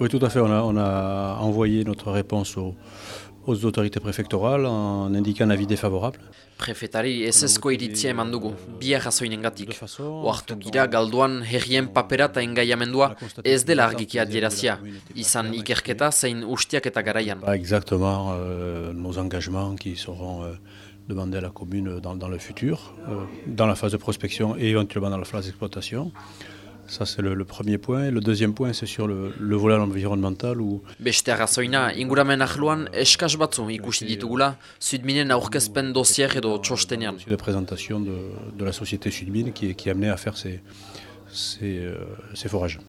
Oui, tout à fait. On a, on a envoyé notre réponse aux, aux autorités préfectorales en indiquant un avis défavorable. Prefetari esesko iritzia eman dugu, bi arrazoinengatik. Oartu gira galduan herrien papera eta engaiamendua ez dela argiki adierazia, izan ikerketa zein ustiak eta garaian. Pas exactement euh, nos engagements qui seront euh, demandés à la commune dans, dans le futur, euh, dans la phase de prospection et éventuellement dans la phase d'exploitation. Ça, c'est le, le premier point. Le deuxième point, c'est sur le, le volet environnemental où Beste arrazoina, inguramen ahluan eskas batzu ikusi ditugula, Sudminen aurkezpen dosier edo txostenean. de présentation de, de la société Sudmine qui, est- qui est amenée à faire ces, euh, ces forages.